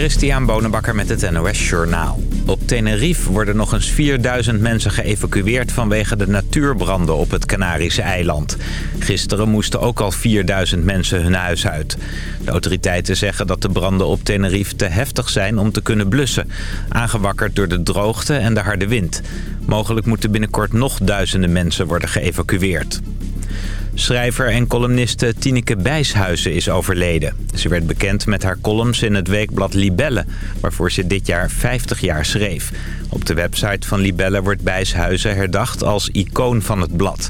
Christian Bonenbakker met het NOS Journaal. Op Tenerife worden nog eens 4000 mensen geëvacueerd vanwege de natuurbranden op het Canarische eiland. Gisteren moesten ook al 4000 mensen hun huis uit. De autoriteiten zeggen dat de branden op Tenerife te heftig zijn om te kunnen blussen. Aangewakkerd door de droogte en de harde wind. Mogelijk moeten binnenkort nog duizenden mensen worden geëvacueerd. Schrijver en columniste Tineke Bijshuizen is overleden. Ze werd bekend met haar columns in het weekblad Libelle... waarvoor ze dit jaar 50 jaar schreef. Op de website van Libelle wordt Bijshuizen herdacht als icoon van het blad.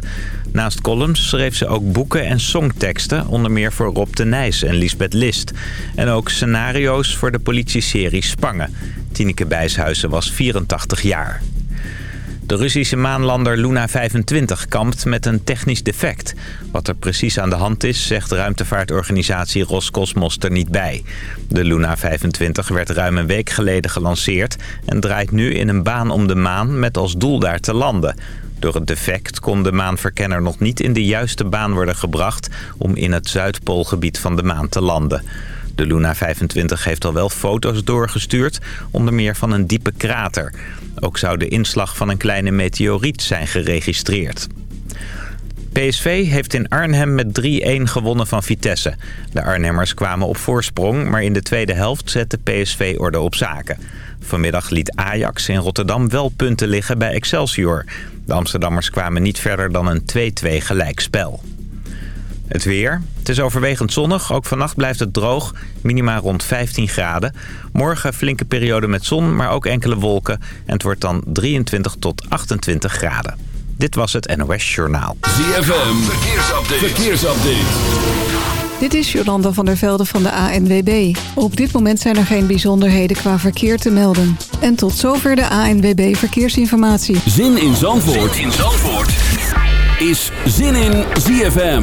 Naast columns schreef ze ook boeken en songteksten... onder meer voor Rob de Nijs en Lisbeth List. En ook scenario's voor de politieserie Spangen. Tineke Bijshuizen was 84 jaar. De Russische maanlander Luna 25 kampt met een technisch defect. Wat er precies aan de hand is, zegt ruimtevaartorganisatie Roscosmos er niet bij. De Luna 25 werd ruim een week geleden gelanceerd... en draait nu in een baan om de maan met als doel daar te landen. Door het defect kon de maanverkenner nog niet in de juiste baan worden gebracht... om in het Zuidpoolgebied van de maan te landen. De Luna 25 heeft al wel foto's doorgestuurd, onder meer van een diepe krater. Ook zou de inslag van een kleine meteoriet zijn geregistreerd. PSV heeft in Arnhem met 3-1 gewonnen van Vitesse. De Arnhemmers kwamen op voorsprong, maar in de tweede helft zette PSV orde op zaken. Vanmiddag liet Ajax in Rotterdam wel punten liggen bij Excelsior. De Amsterdammers kwamen niet verder dan een 2-2 gelijkspel. Het weer. Het is overwegend zonnig. Ook vannacht blijft het droog. Minima rond 15 graden. Morgen flinke periode met zon, maar ook enkele wolken. En het wordt dan 23 tot 28 graden. Dit was het NOS Journaal. ZFM. Verkeersupdate. Verkeersupdate. Dit is Jolanda van der Velde van de ANWB. Op dit moment zijn er geen bijzonderheden qua verkeer te melden. En tot zover de ANWB Verkeersinformatie. Zin in Zandvoort. Zin in Zandvoort. Is Zin in ZFM.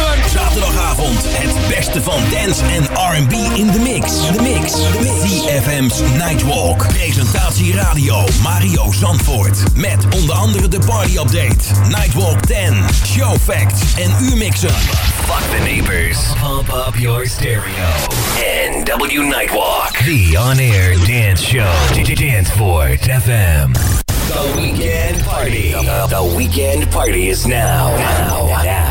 Zaterdagavond het beste van dance en R&B in de mix. De mix. CFM's Nightwalk. Presentatie radio Mario Zandvoort. Met onder andere de party update. Nightwalk 10. Show facts en U-mixen. Fuck the neighbors. Pump up your stereo. NW Nightwalk. The on-air dance show. Danceport FM. The weekend party. The, the weekend party is now. Now. Now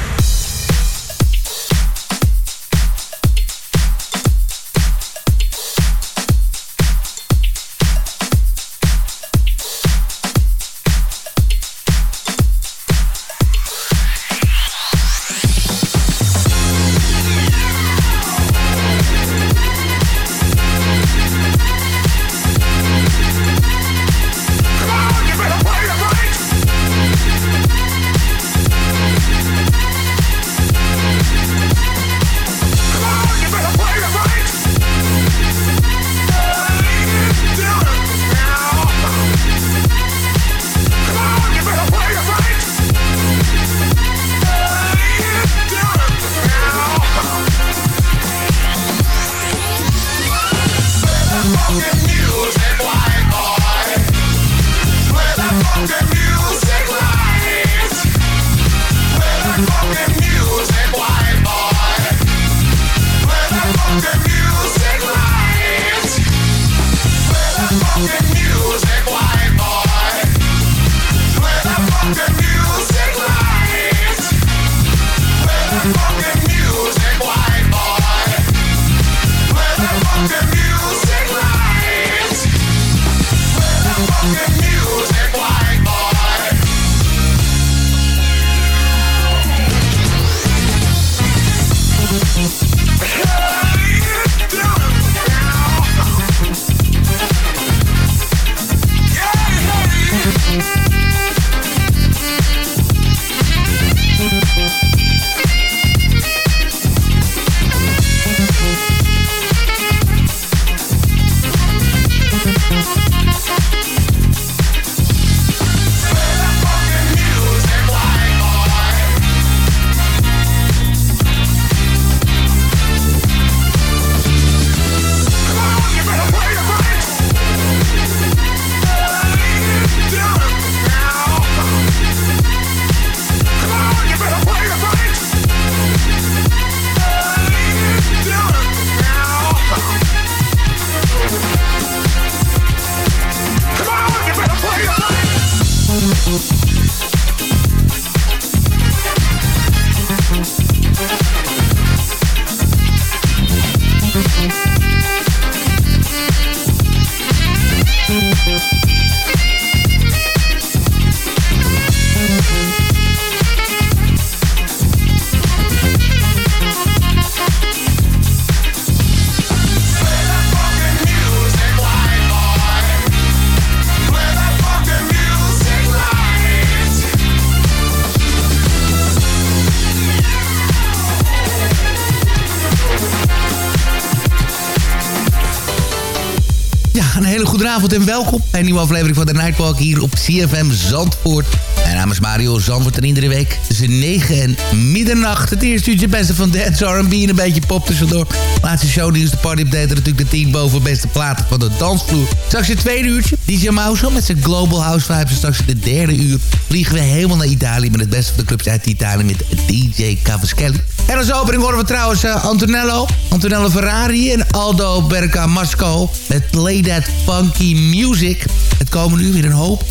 En welkom bij een nieuwe aflevering van de Nightwalk hier op CFM Zandvoort. Mijn naam is Mario Zandvoort en iedere week tussen 9 en middernacht... het eerste uurtje beste van dance, R&B en een beetje pop tussendoor. Laatste shownieuws, de party update natuurlijk de 10 boven beste platen van de dansvloer. Straks het tweede uurtje, DJ Mouse met zijn Global House Vibes. En straks de derde uur vliegen we helemaal naar Italië... met het beste van de clubs uit Italië met DJ Cavaschelli. En als opening horen we trouwens uh, Antonello, Antonello Ferrari en Aldo Bergamasco met Play That Funky Music. Het komen nu weer een hoop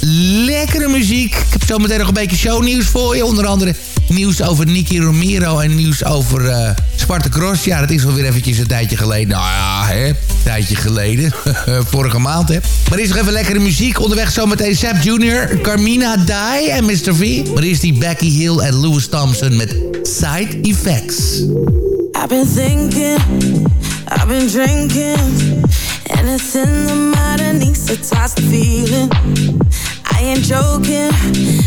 lekkere muziek. Ik heb zo meteen nog een beetje shownieuws voor je. Onder andere nieuws over Nicky Romero en nieuws over uh, Cross. Ja, dat is alweer eventjes een tijdje geleden. Nou ja, hè, een tijdje geleden. Vorige maand, hè. Maar er is nog even lekkere muziek. Onderweg zometeen Sap Jr., Carmina Die en Mr. V. Maar is die Becky Hill en Louis Thompson met Side Effects. I've been thinking, I've been drinking. And it's in the matter needs to toss the feeling. I ain't joking,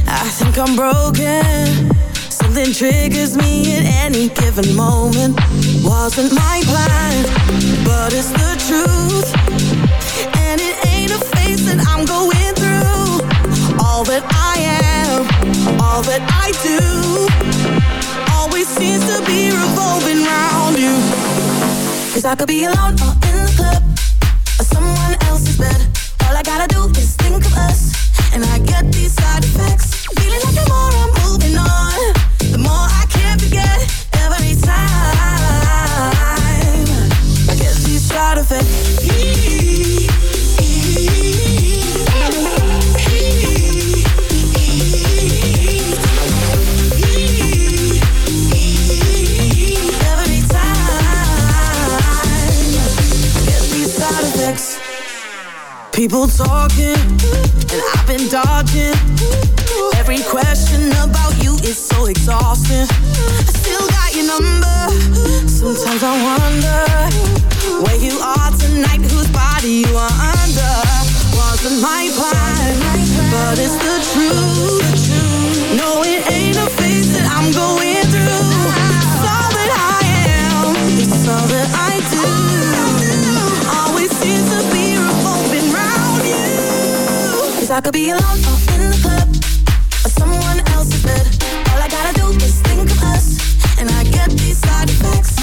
I think I'm broken. Something triggers me at any given moment. Wasn't my plan, but it's the truth. And it ain't a phase that I'm going through. All that I am, all that I do, always seems to be revolving around you. Cause I could be alone or in the club, or someone else's bed. All I gotta do is think of us, and I get these side effects. Feeling like I'm People talking, and I've been dodging every question about you is so exhausting. I still got your number. Sometimes I wonder where you are tonight, whose body you are under. Wasn't my plan, but it's the truth. No, it ain't a phase that I'm going I could be alone or in the club or someone else's bed. All I gotta do is think of us, and I get these side effects.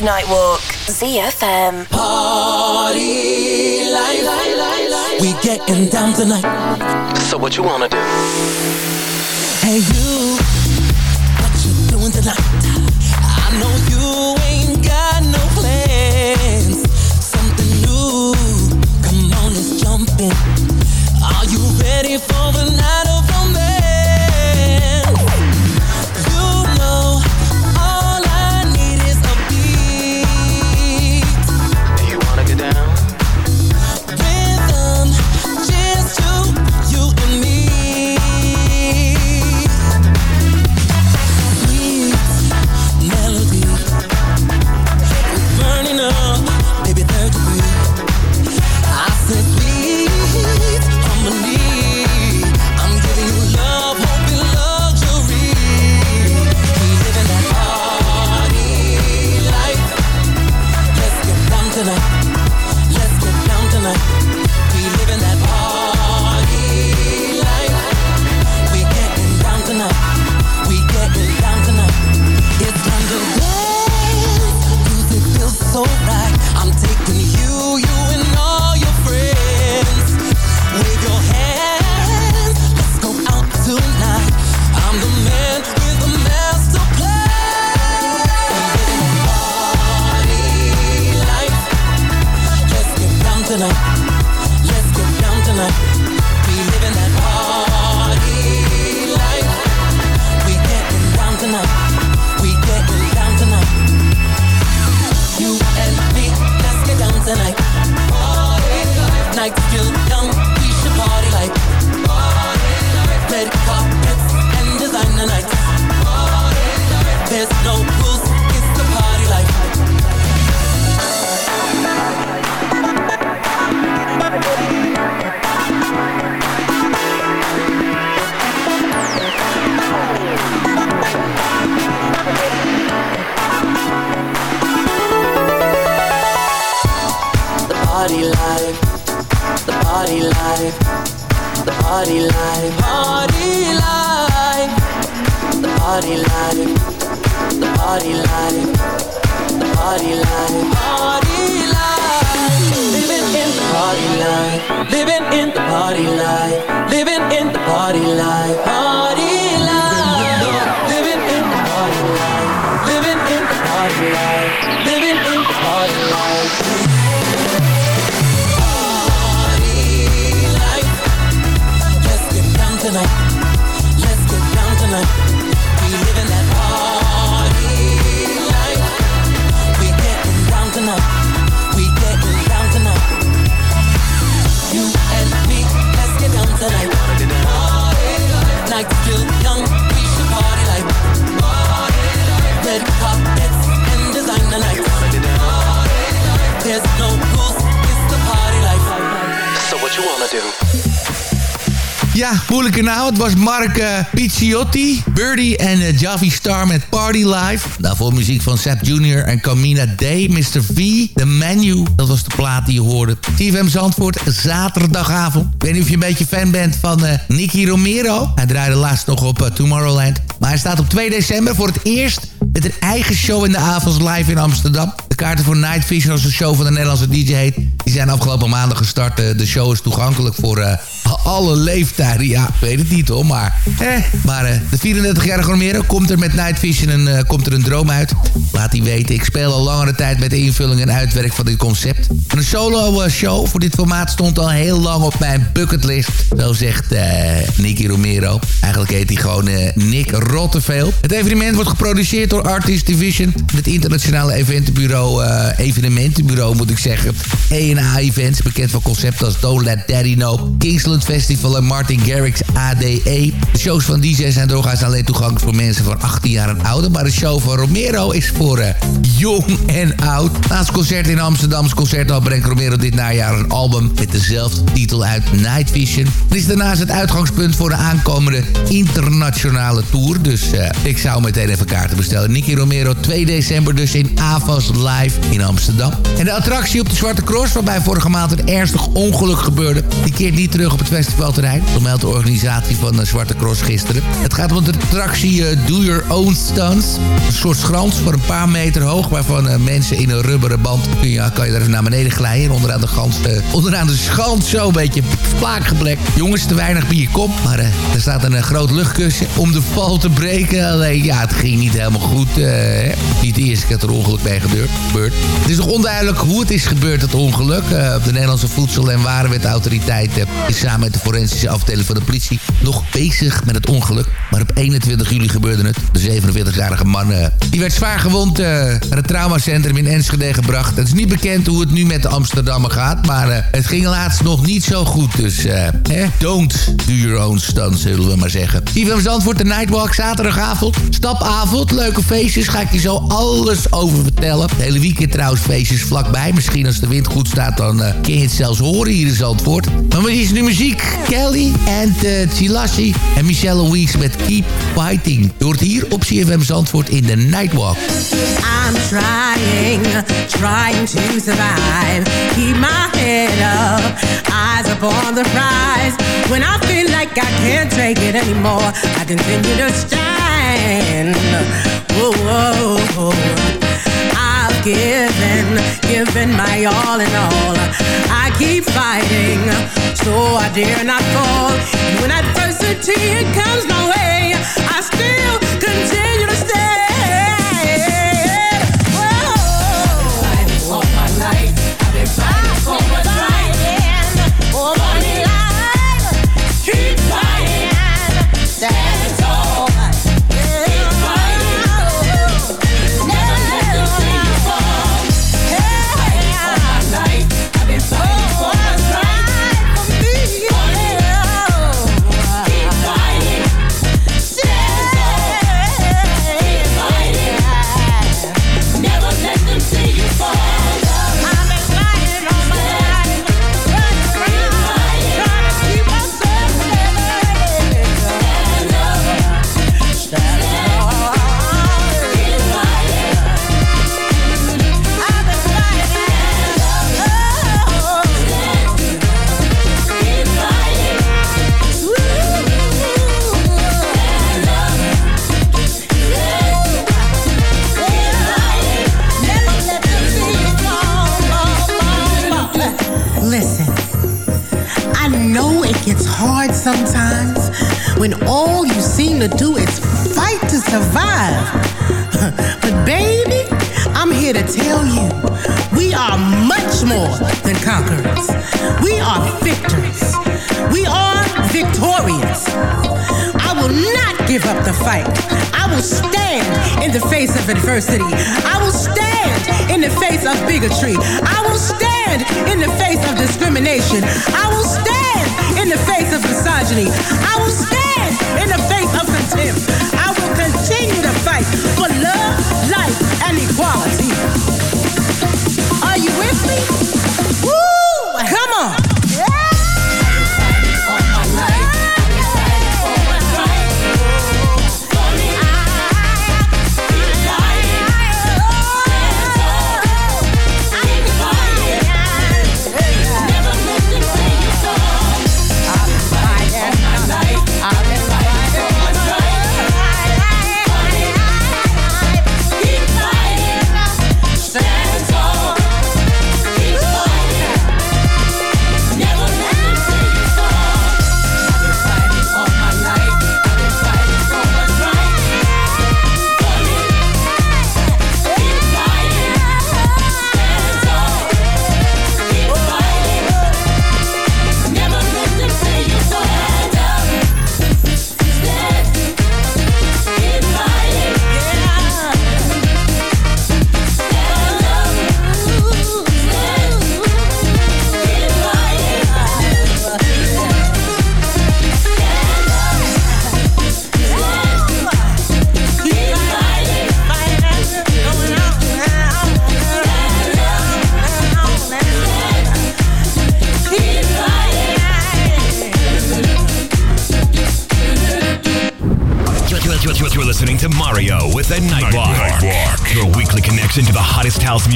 Nightwalk, ZFM. Party life, life, life, life. We getting down tonight. So what you wanna do? Hey you. Moeilijke nou. Het was Mark eh, Picciotti, Birdie en eh, Javi Star met Party Live. Daarvoor muziek van Sap Jr. en Camina Day, Mr. V, The Menu. Dat was de plaat die je hoorde. TVM Zandvoort, zaterdagavond. Ik weet niet of je een beetje fan bent van eh, Nicky Romero. Hij draaide laatst nog op Tomorrowland. Maar hij staat op 2 december voor het eerst met een eigen show in de avonds live in Amsterdam. De kaarten voor Night Vision, als een show van de Nederlandse DJ heet... die zijn afgelopen maandag gestart. De show is toegankelijk voor alle leeftijden. Ja, ik weet het niet hoor, maar... Eh, maar eh, de 34-jarige Romero komt er met Night Vision een, eh, komt er een droom uit. Laat hij weten. Ik speel al langere tijd met de invulling en uitwerk van dit concept. Een solo eh, show voor dit formaat stond al heel lang op mijn bucketlist. Zo zegt Nicky Romero. Eigenlijk heet hij gewoon Nick Rotteveel. Het evenement wordt geproduceerd door Artist Division. Het internationale eventenbureau, evenementenbureau moet ik zeggen. E&A Events, bekend van concepten als Don't Let Daddy Know. Kingsland Festival en Martin Garrix ADE. De shows van DJ zijn doorgaans alleen toegankelijk voor mensen van 18 jaar en ouder. Maar de show van Romero is voor eh, jong en oud. Naast concert in Amsterdam's Concerthal brengt Romero dit najaar een album met dezelfde titel uit Night Vision. Het is daarnaast het uitgangspunt voor de aankomende internationale tour. Dus eh, ik zou meteen even kaarten bestellen. Nicky Romero 2 december dus in Avas Live in Amsterdam. En de attractie op de Zwarte Cross, waarbij vorige maand een ernstig ongeluk gebeurde, die keert niet terug op het festivalterrein. Zo meldt de organisatie van de Zwarte Cross gisteren. Het gaat om de attractie eh, Do Your Own Stunts. Een soort schrans voor een paar meter hoog, waarvan eh, mensen in een rubberen band kun je, kan je er even naar beneden glijden. En onderaan de, gans, eh, onderaan de schans zo een beetje plaakgeblekt. Jongens, te weinig bier kop. Maar eh, er staat een eh, groot luchtkussen om de val te breken. Alleen ja, het ging niet helemaal goed. eh, niet de eerste keer dat er ongeluk bij gebeurd. Het is nog onduidelijk hoe het is gebeurd, het ongeluk. Eh, de Nederlandse Voedsel- en Warenwetautoriteit eh, is samen met de forensische afdeling van de politie nog bezig met het ongeluk. Maar op 21 juli gebeurde het. De 47-jarige man eh, die werd zwaar gewond eh, naar het traumacentrum in Enschede gebracht. Het is niet bekend hoe het nu met de Amsterdammer gaat. Maar eh, het ging laatst nog niet zo goed. Dus don't do your own stunts, zullen we maar zeggen. Steven Zandvoort, de Nightwalk, zaterdagavond. Stapavond, leuke feestjes. Ga ik je zo alles over vertellen. Het hele weekend trouwens feestjes vlakbij. Misschien als de wind goed staat, dan kun je het zelfs horen hier in Zandvoort. Maar wat is nu muziek? Kelly en uh, Chilassi en Michelle Weeks met Keep Fighting. Je hoort hier op CFM Zandvoort in de Nightwalk. I'm trying, trying to survive. Keep my head up, eyes up on the prize. When I feel like I can't take it anymore, I continue to stand. Whoa, whoa, whoa. Given, given my all in all. I keep fighting, so I dare not fall. And when adversity comes my way, I still continue to stand.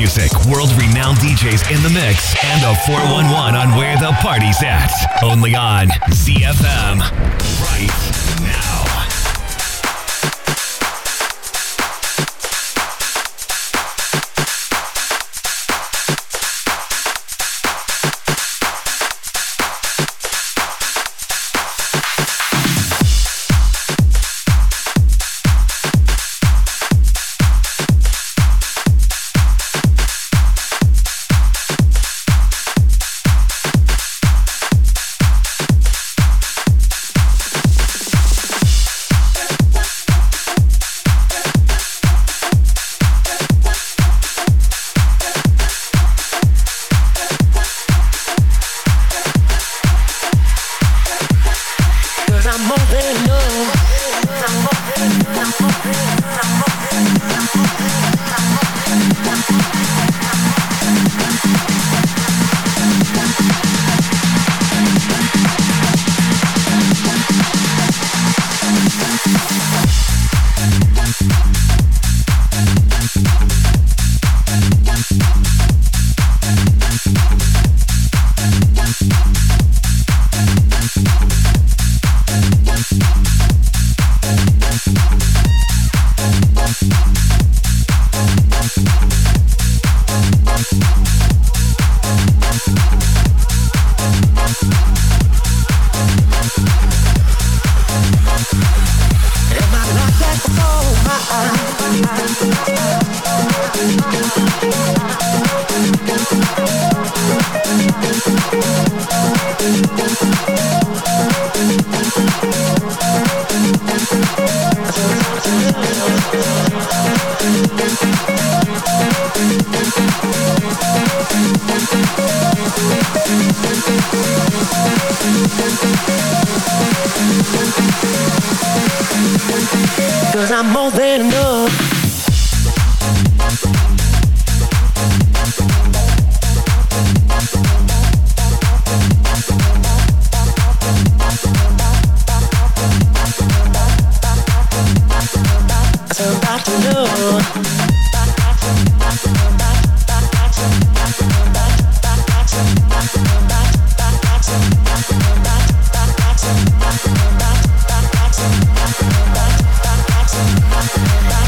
music.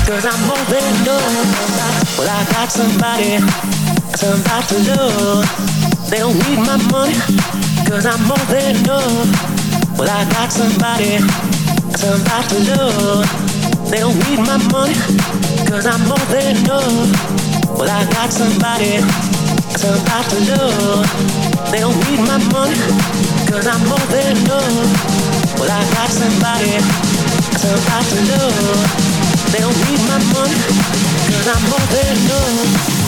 Cause I'm open doors Well I got somebody Somebody to love They don't need my money. Cause I'm open doors Well I got somebody Somebody to love they don't need my money, cause I'm more than enough. Well, I got somebody, somebody to love. They don't need my money, cause I'm more than enough. Well, I got somebody, somebody to love. They don't need my money, cause I'm more than enough.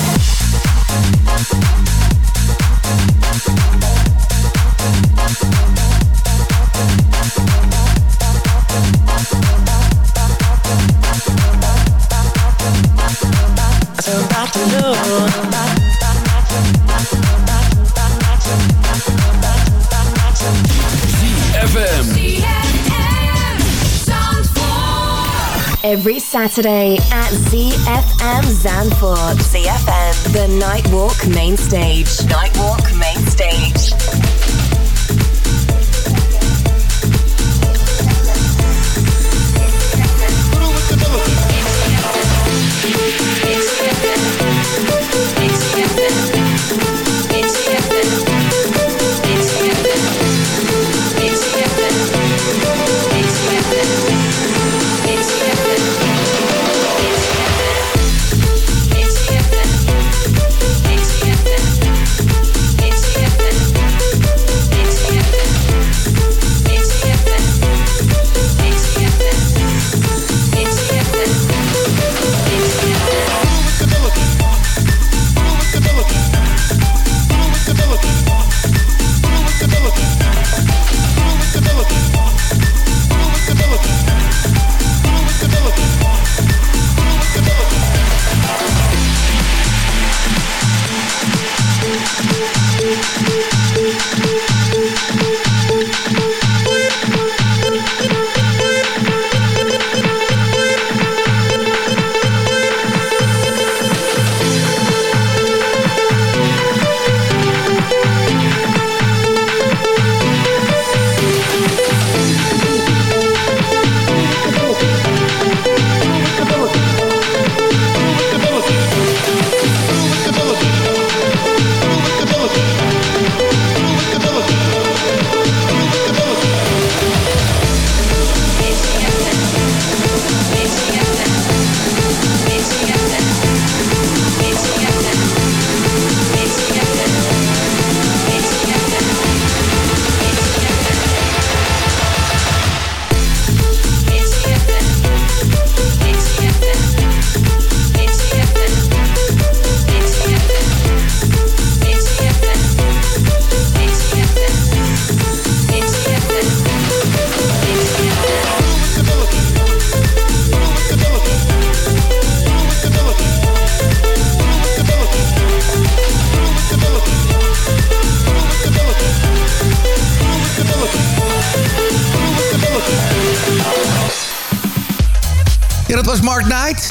Every Saturday at ZFM Zanfort. ZFM. The Nightwalk Main Stage. Nightwalk Main Stage.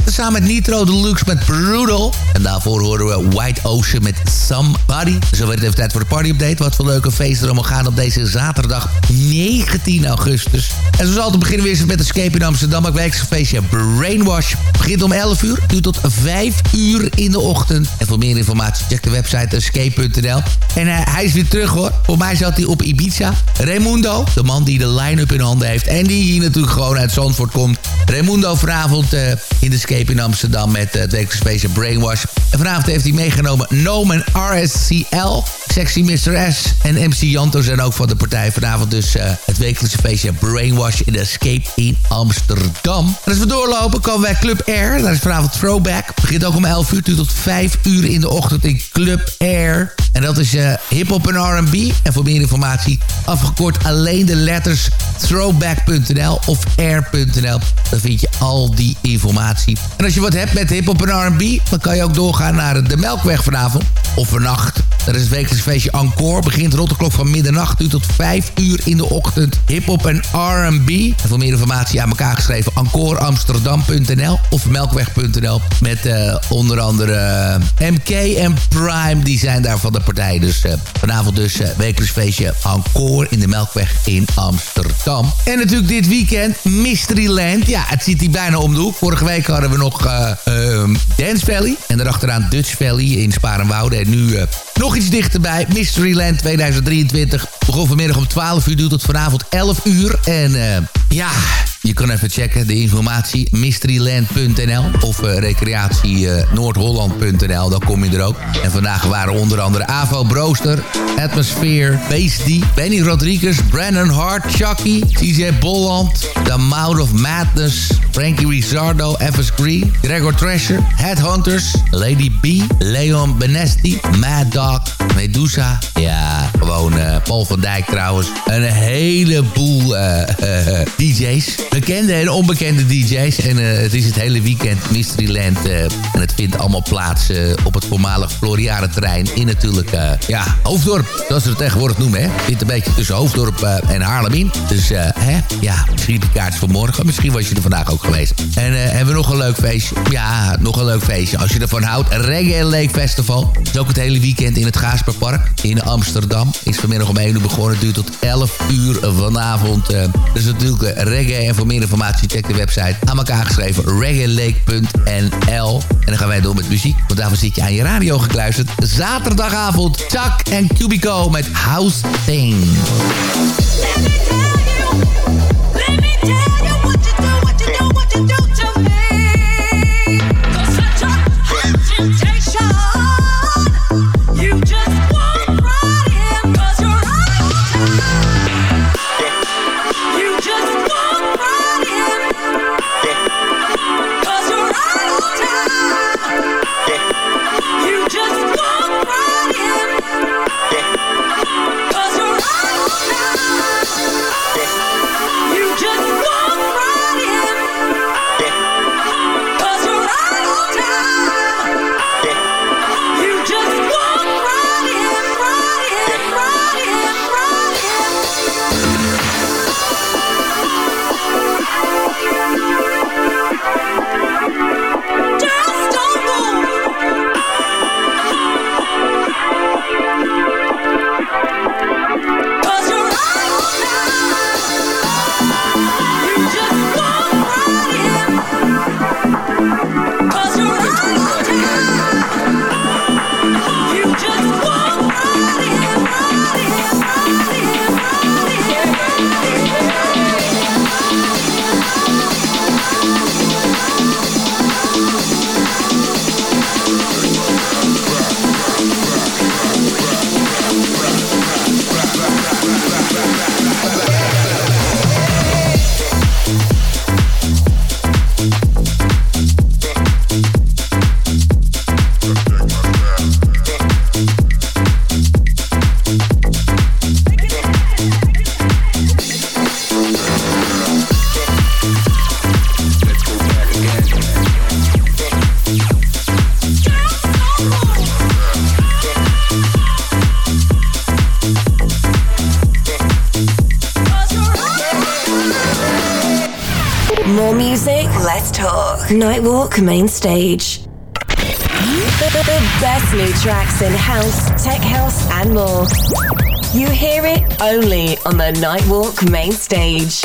Samen met Nitro Deluxe met Brutal. En daarvoor horen we White Ocean met Somebody. Zo werd het even tijd voor de party-update. Wat voor leuke feesten er allemaal gaan op deze zaterdag 19 augustus. En zoals altijd beginnen we eerst met Escape in Amsterdam. Wekelijkse feestje Brainwash. Begint om 11 uur, duurt tot 5 uur in de ochtend. En voor meer informatie check de website escape.nl. En eh, hij is weer terug hoor. Voor mij zat hij op Ibiza. Raimundo, de man die de line-up in handen heeft. En die hier natuurlijk gewoon uit Zandvoort komt. Raimundo vanavond eh, in de Escape in Amsterdam met eh, het wekelijkse feestje Brainwash. En vanavond heeft hij meegenomen Nomen RSCL. Sexy Mr. S en MC Janto zijn ook van de partij. Vanavond dus eh, het wekelijkse feestje Brainwash in Escape in Amsterdam. En als we doorlopen komen wij Club Air. Daar is vanavond Throwback. Begint ook om 11 uur tot 5 uur in de ochtend in Club Air. En dat is eh hip-hop en RB. En voor meer informatie afgekort alleen de letters throwback.nl of air.nl. Dan vind je al die informatie. En als je wat hebt met hip-hop en RB, dan kan je ook doorgaan naar de Melkweg vanavond. Of vannacht. Dat is het wekelijks feestje Encore. Begint rond de klok van middernacht uur tot 5 uur in de ochtend. Hip-hop en RB. En voor meer informatie aan elkaar geschreven encoreamsterdam.nl of melkweg.nl. Met eh, onder andere eh, MK en Prime. Die zijn daar van de partij. Dus eh, vanavond dus wekelijks feestje Encore in de Melkweg in Amsterdam. En natuurlijk dit weekend Mysteryland. Ja, het zit hier bijna om de hoek. Vorige week hadden we nog eh, ehm, Dance Valley. En daarachteraan Dutch Valley in Sparenwoude. En nu eh, nog iets dichterbij. Mysteryland 2023. Begon vanmiddag om 12 uur, duurt tot vanavond 11 uur. En eh, ja, je kan even checken, de informatie. mysteryland.nl of uh, recreatie uh, noordholland.nl. Dan kom je er ook. En vandaag waren onder andere Avo Brooster, Atmosphere, Beastie, Benny Rodriguez, Brandon Hart, Chucky, CJ Bolland, The Mouth of Madness, Frankie Rizzardo, Evans Green, Gregor Thrasher, Headhunters, Lady B, Leon Benesti, Mad Dog, Medusa. Ja, gewoon uh, Paul van Dijk trouwens. Een heleboel uh, DJ's. Bekende en onbekende DJ's. En het is het hele weekend Mysteryland. en het vindt allemaal plaats op het voormalig Floriade-terrein. In natuurlijk, ja, Hoofddorp. Zoals ze het tegenwoordig noemen, hè. Zit een beetje tussen Hoofddorp en Haarlem in. Dus, hè, ja, misschien de kaartjes voor morgen. Misschien was je er vandaag ook geweest. En hebben we nog een leuk feestje. Ja, nog een leuk feestje. Als je ervan houdt, Reggae Lake Festival. Het is ook het hele weekend in het Gaasperpark in Amsterdam. Is vanmiddag om 1 uur begonnen. Het duurt tot 11 uur vanavond. Uh, dus natuurlijk uh, reggae. En voor meer informatie check de website aan elkaar geschreven. reggaelake.nl En dan gaan wij door met muziek. Want daarvoor zit je aan je radio gekluisterd. Zaterdagavond, Chuck en Cubico met House Thing. Main Stage. The best new tracks in house, tech house, and more. You hear it only on the Nightwalk Main Stage.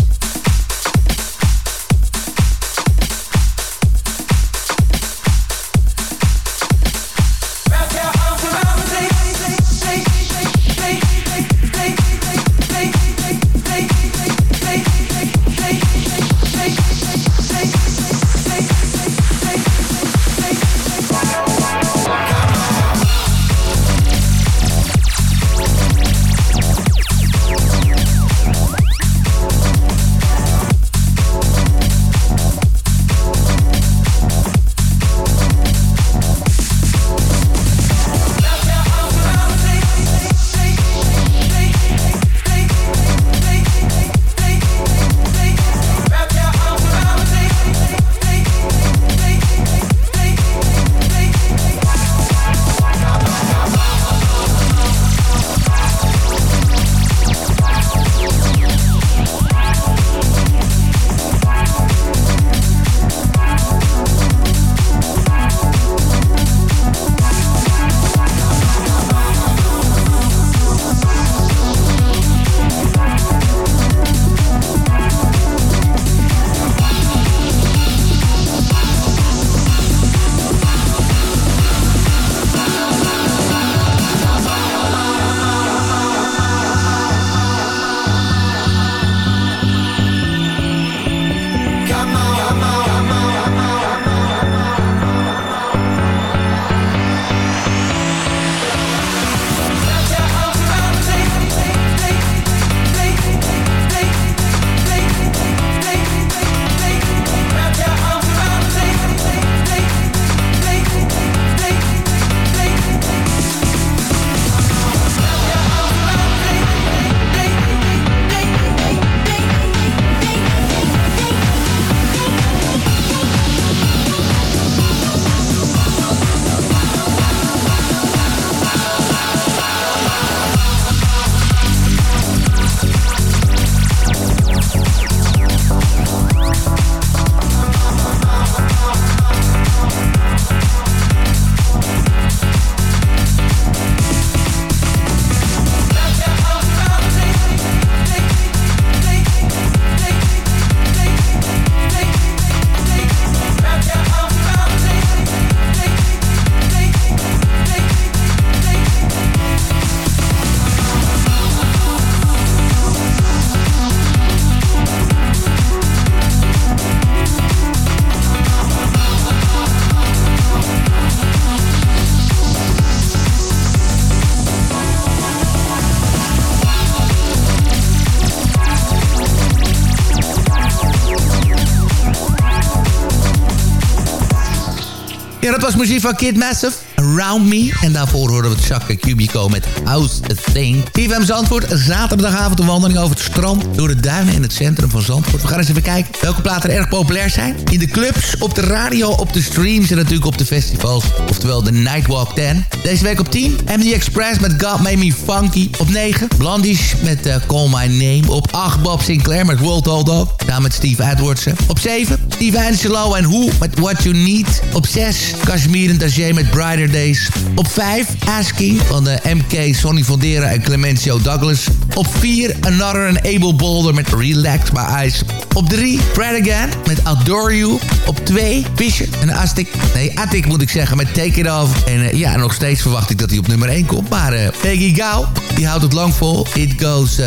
Dat was muziek van Kid Massive. Around Me. En daarvoor horen we het Chaka Cubico met House a Thing. TVM Zandvoort, zaterdagavond een wandeling over het strand... door de duinen in het centrum van Zandvoort. We gaan eens even kijken welke platen er erg populair zijn. In de clubs, op de radio, op de streams en natuurlijk op de festivals. Oftewel de Nightwalk 10. Deze week op 10, MD Express met God Made Me Funky. Op 9, Blondish met uh, Call My Name. Op 8, Bob Sinclair met World Hold Up. Samen met Steve Edwardsen. Op 7, Steve Angelo en Who met What You Need. Op 6, Kashmir en Dajé met Brighter Days. Op 5, Asking van de MK, Sonny Fondera en Clemencio Douglas. Op 4, Another and Able Boulder met Relax My Eyes. Op 3, Fred Again met Adore You. Op 2, Fisher en Astic. Nee, Attic moet ik zeggen met Take It Off. En uh, ja, nog steeds verwacht ik dat hij op nummer 1 komt. Maar uh, Peggy Gao, die houdt het lang vol. It Goes uh,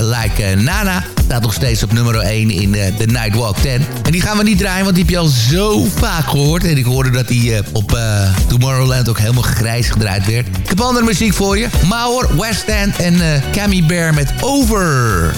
Like Nana. Staat nog steeds op nummer 1 in de Nightwalk 10. En die gaan we niet draaien, want die heb je al zo vaak gehoord. En ik hoorde dat die op Tomorrowland ook helemaal grijs gedraaid werd. Ik heb andere muziek voor je. Mauer, West End en uh, Cammy Bear met over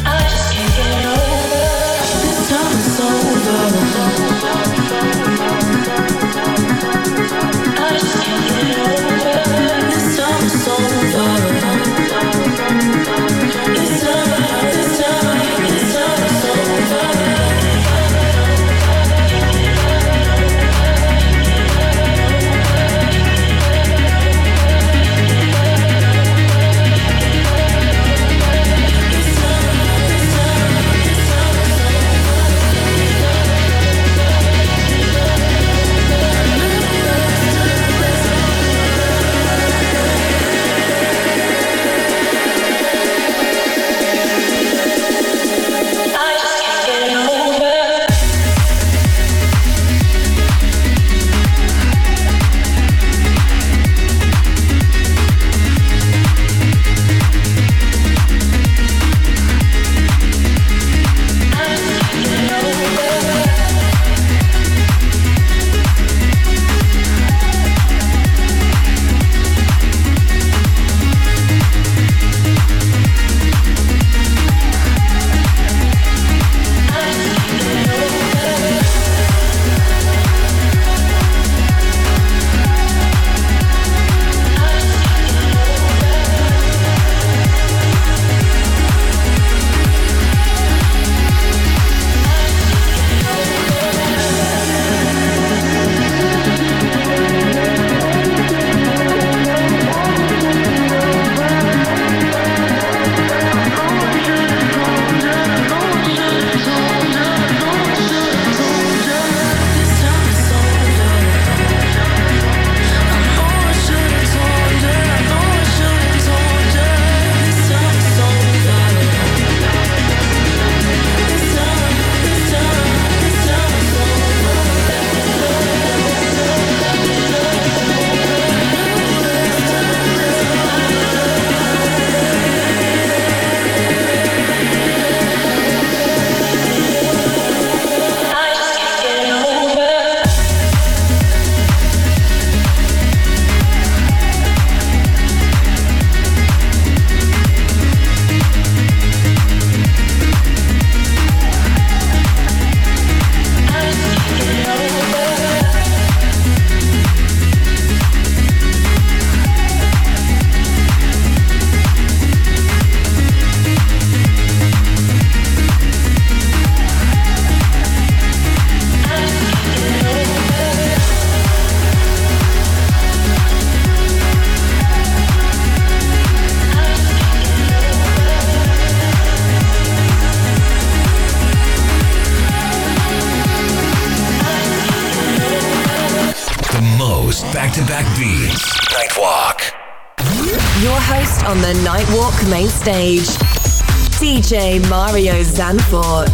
stage. DJ Mario Zanfort.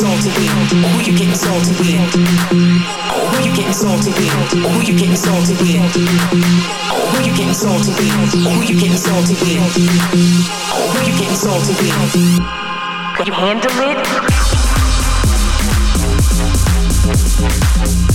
Salty with? Who you getting salty with? Who you getting salty with? Oh, Who you getting salty with? Who you getting salty with? Who you getting salty with? Can you handle it?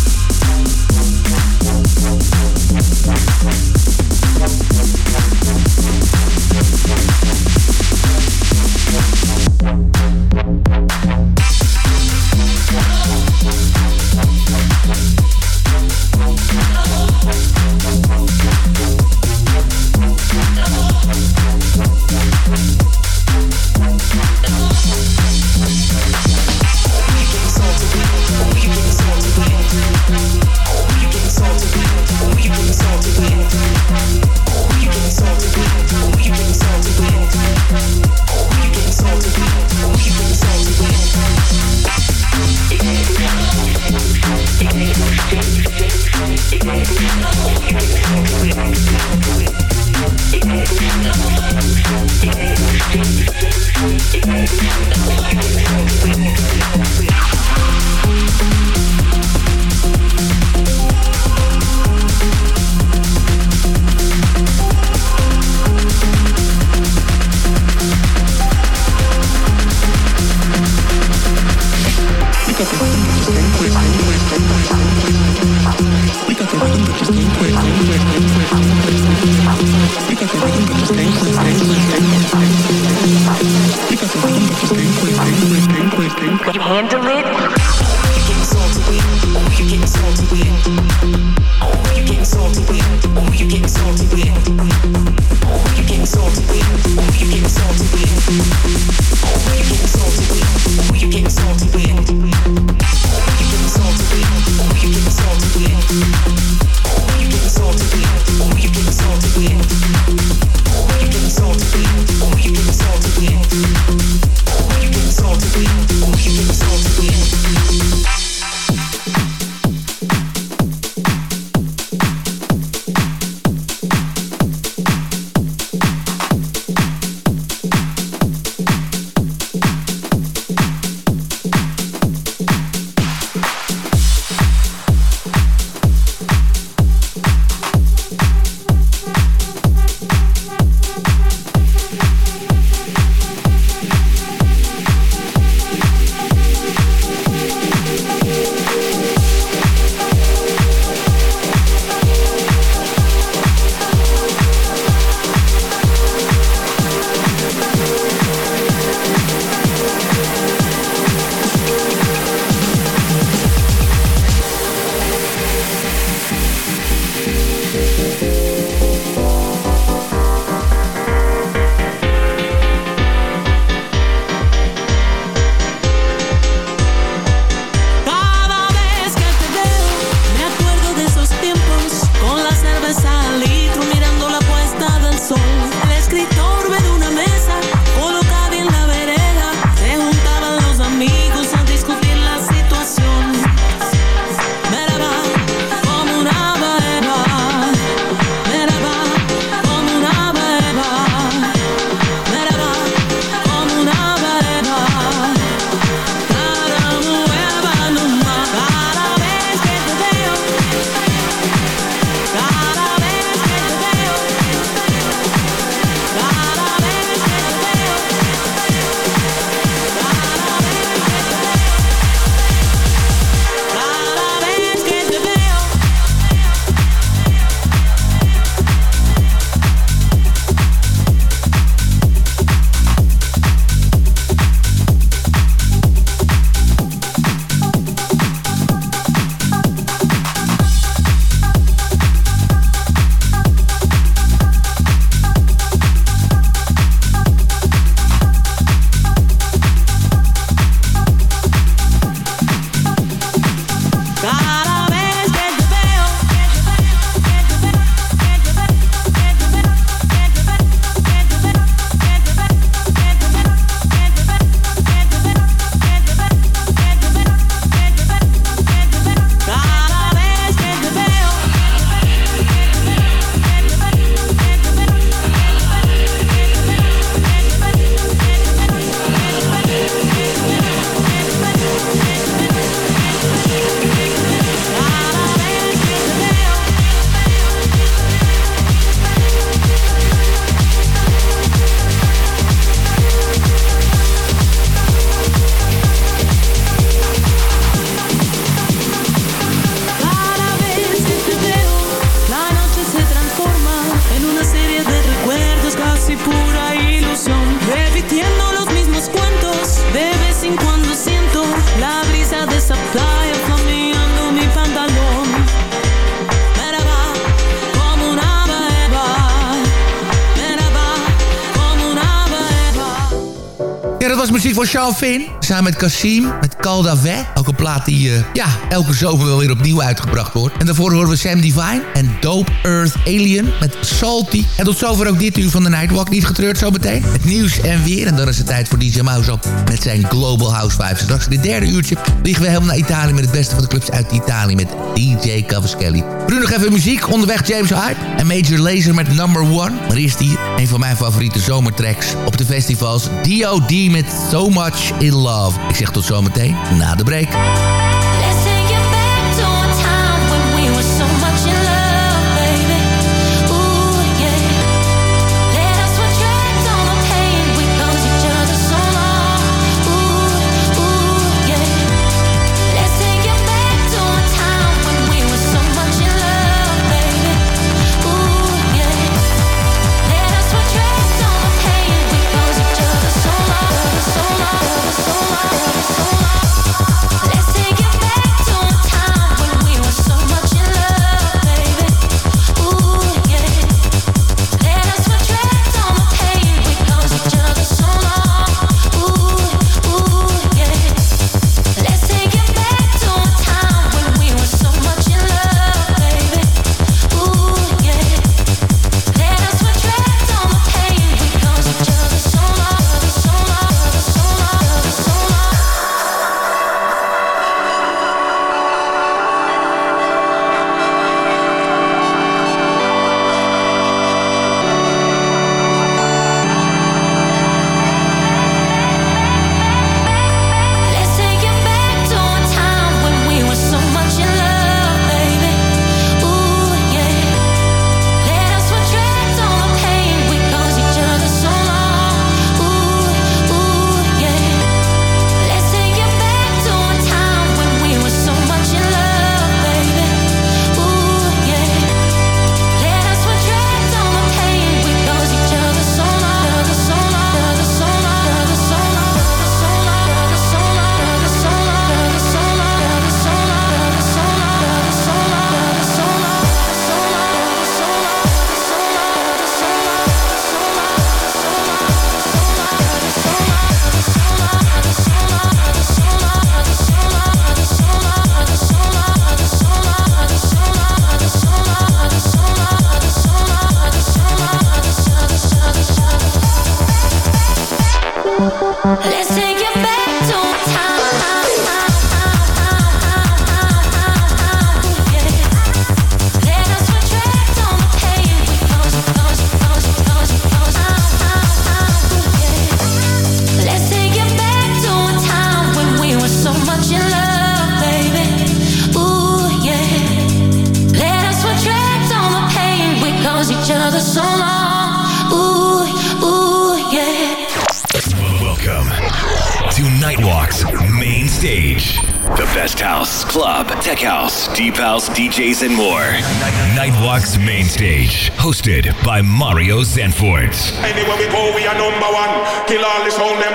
Was muziek van Sean Finn. Samen met Cassim, met Caldavet. Ook een plaat die uh, ja, elke zomer wel weer opnieuw uitgebracht wordt. En daarvoor horen we Sam Divine en Dope Earth Alien met Salty. En tot zover ook dit uur van de Nightwalk. Niet getreurd zo meteen. Het nieuws en weer. En dan is het tijd voor DJ Mouse op met zijn Global House Vibes. Straks in dit derde uurtje vliegen we helemaal naar Italië... met het beste van de clubs uit Italië met DJ Cavaschelli. Nu nog even muziek. Onderweg James Hype en Major Lazer met Number One. Maar eerst hier een van mijn favoriete zomertracks op de festivals. D.O.D. met So Much In Love. Ik zeg tot zometeen na de break. DJs, and more. Nightwalk's main stage, hosted by Mario Zanfort. Anywhere we go, we are number one. Kill all the sound them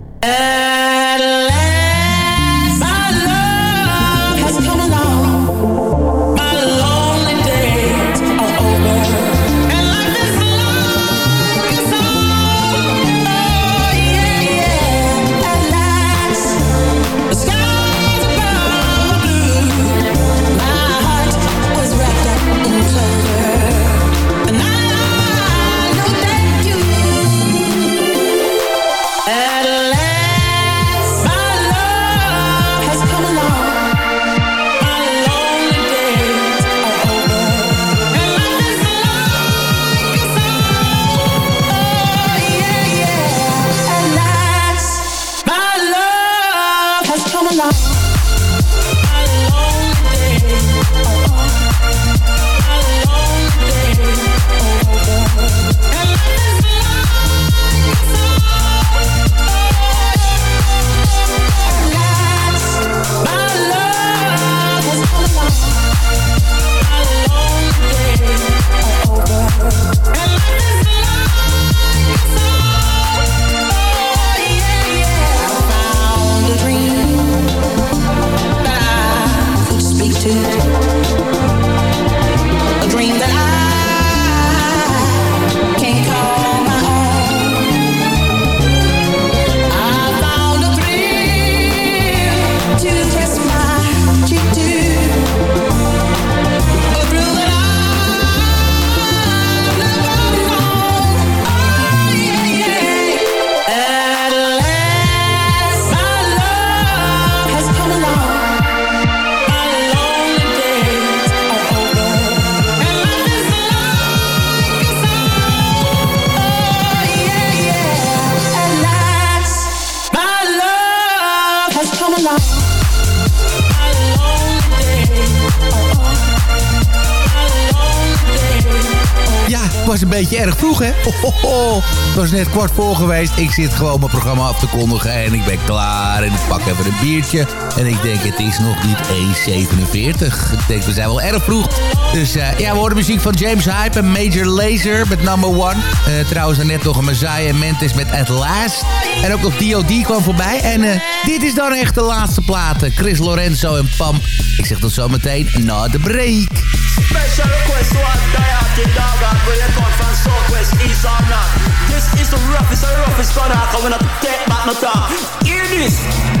Vroeg, hè? Ho, ho, ho. Het was net kwart voor geweest. Ik zit gewoon mijn programma af te kondigen en ik ben klaar. En ik pak even een biertje. En ik denk, het is nog niet 1,47. Ik denk, we zijn wel erg vroeg. Dus eh, ja, we horen muziek van James Hype en Major Lazer met Number One. Eh, trouwens, daarnet nog een Messiah en Mentis met At Last. En ook nog D.O.D. kwam voorbij. En eh, dit is dan echt de laatste platen. Chris Lorenzo en Pam. Ik zeg tot zometeen na de break. Special request to dog out where you come from southwest, east. This is the roughest, the roughest gonna come in a take back no talk. Hear this.